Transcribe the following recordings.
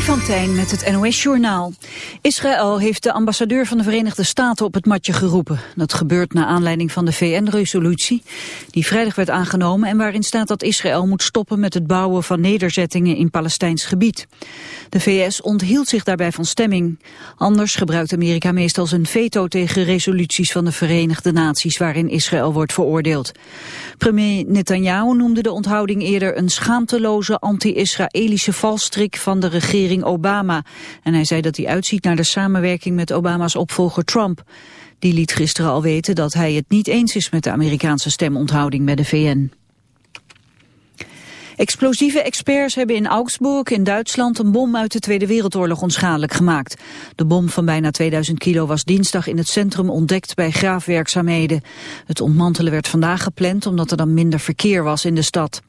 Freddy met het NOS-journaal. Israël heeft de ambassadeur van de Verenigde Staten op het matje geroepen. Dat gebeurt na aanleiding van de VN-resolutie... die vrijdag werd aangenomen en waarin staat dat Israël moet stoppen... met het bouwen van nederzettingen in Palestijns gebied. De VS onthield zich daarbij van stemming. Anders gebruikt Amerika meestal zijn veto tegen resoluties van de Verenigde Naties... waarin Israël wordt veroordeeld. Premier Netanyahu noemde de onthouding eerder een schaamteloze anti-Israëlische valstrik van de regering Obama. En hij zei dat hij uitziet naar de samenwerking met Obama's opvolger Trump. Die liet gisteren al weten dat hij het niet eens is met de Amerikaanse stemonthouding bij de VN. Explosieve experts hebben in Augsburg in Duitsland een bom uit de Tweede Wereldoorlog onschadelijk gemaakt. De bom van bijna 2000 kilo was dinsdag in het centrum ontdekt bij graafwerkzaamheden. Het ontmantelen werd vandaag gepland omdat er dan minder verkeer was in de stad.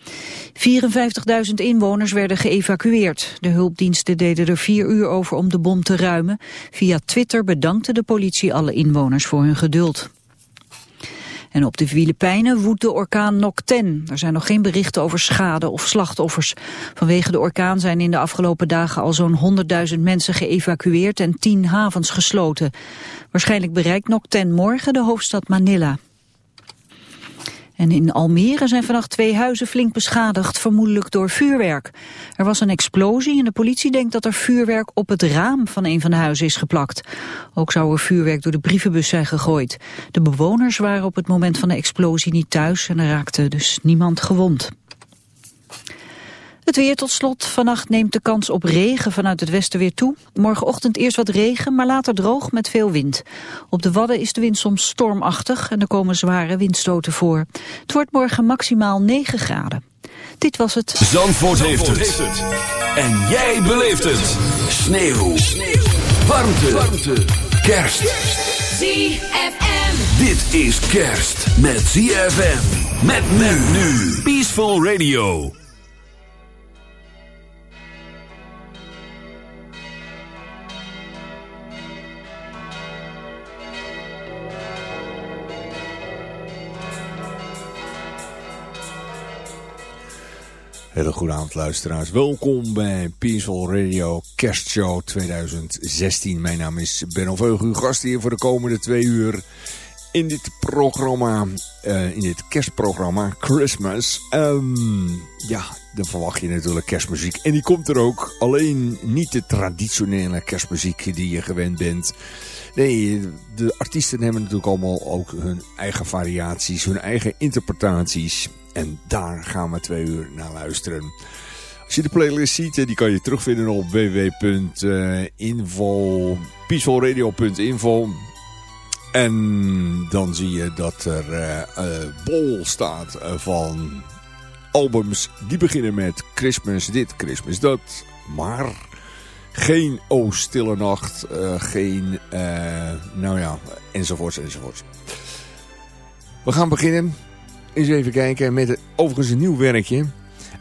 54.000 inwoners werden geëvacueerd. De hulpdiensten deden er vier uur over om de bom te ruimen. Via Twitter bedankte de politie alle inwoners voor hun geduld. En op de Filipijnen woedt de orkaan Nocten. Er zijn nog geen berichten over schade of slachtoffers. Vanwege de orkaan zijn in de afgelopen dagen al zo'n 100.000 mensen geëvacueerd en 10 havens gesloten. Waarschijnlijk bereikt Nocten morgen de hoofdstad Manila. En in Almere zijn vannacht twee huizen flink beschadigd, vermoedelijk door vuurwerk. Er was een explosie en de politie denkt dat er vuurwerk op het raam van een van de huizen is geplakt. Ook zou er vuurwerk door de brievenbus zijn gegooid. De bewoners waren op het moment van de explosie niet thuis en er raakte dus niemand gewond. Het weer tot slot. Vannacht neemt de kans op regen vanuit het westen weer toe. Morgenochtend eerst wat regen, maar later droog met veel wind. Op de Wadden is de wind soms stormachtig en er komen zware windstoten voor. Het wordt morgen maximaal 9 graden. Dit was het. Zandvoort, heeft, het. En jij beleeft het. Sneeuw. Sneeuw. Warmte. Warmte. Kerst. ZFM. Dit is kerst met ZFM. Met men nu. Peaceful Radio. Hele goede avond luisteraars. Welkom bij Peaceful Radio Kerstshow 2016. Mijn naam is Ben Veug, uw gast hier voor de komende twee uur in dit programma, uh, in dit kerstprogramma Christmas. Um, ja, dan verwacht je natuurlijk kerstmuziek. En die komt er ook. Alleen niet de traditionele kerstmuziek die je gewend bent. Nee, de artiesten hebben natuurlijk allemaal ook hun eigen variaties, hun eigen interpretaties. En daar gaan we twee uur naar luisteren. Als je de playlist ziet, die kan je terugvinden op www.info, peacefulradio.info. En dan zie je dat er uh, bol staat van albums die beginnen met Christmas dit, Christmas dat. Maar geen O Stille Nacht, uh, geen, nou ja, enzovoorts, enzovoorts. We gaan beginnen eens even kijken met overigens een nieuw werkje.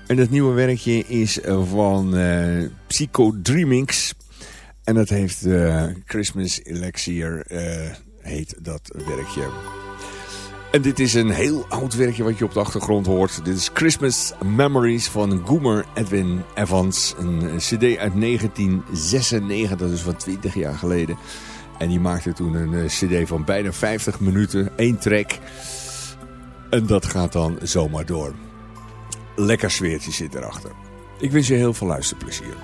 En dat nieuwe werkje is van uh, Psycho Dreamings. En dat heeft uh, Christmas Elixir, heet dat werkje. En dit is een heel oud werkje wat je op de achtergrond hoort. Dit is Christmas Memories van Goomer Edwin Evans. Een cd uit 1996, dat is van 20 jaar geleden. En die maakte toen een cd van bijna 50 minuten, één track... En dat gaat dan zomaar door. Lekker sfeertje zit erachter. Ik wens je heel veel luisterplezier.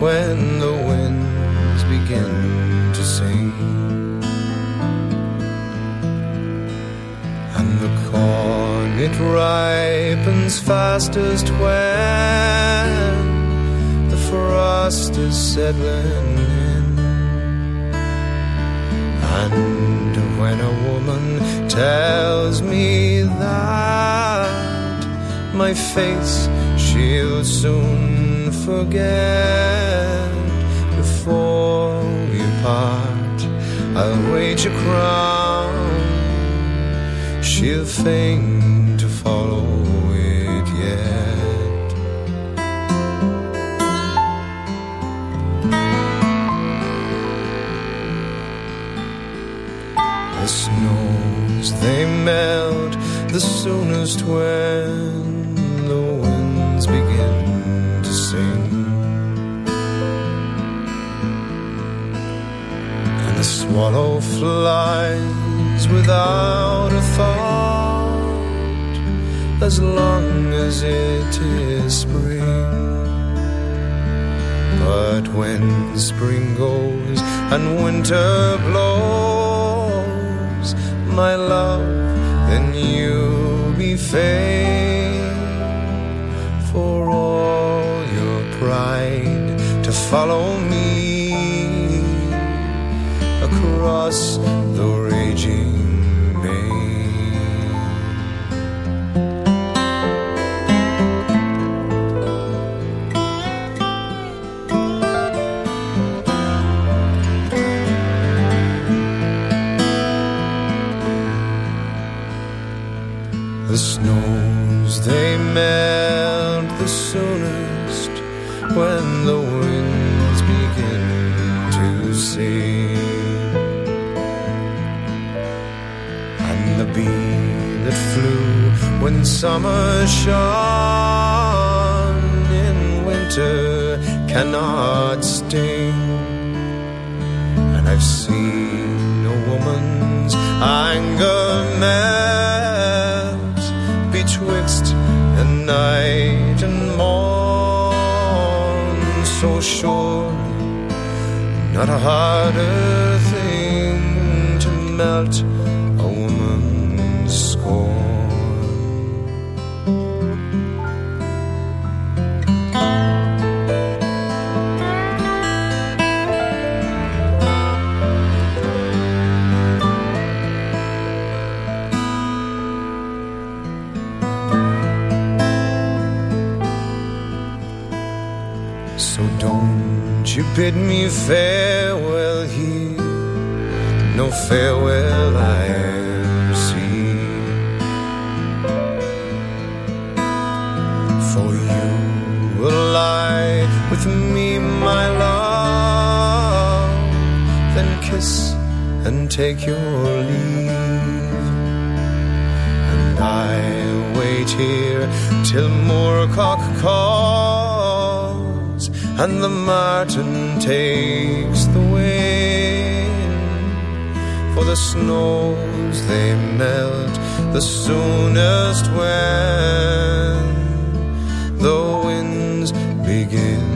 When the winds begin to sing. And the corn it ripens fastest when the frost is settling in. And when a woman tells me that my face she'll soon forget we part I'll wage a crown. She'll feign to follow it yet. The snows they melt the soonest when swallow flies without a thought as long as it is spring. But when spring goes and winter blows my love then you'll be fain for all your pride to follow me across the raging. The snows they melt the soonest when the winds begin to sing. Bee that flew when summer shone in winter cannot sting. And I've seen a woman's anger melt betwixt a night and morn. So sure, not a harder thing to melt bid me farewell here, no farewell I see. For you will lie with me, my love, then kiss and take your leave. And I'll wait here till Moorcock calls and the martin takes the wind. For the snows they melt the soonest when the winds begin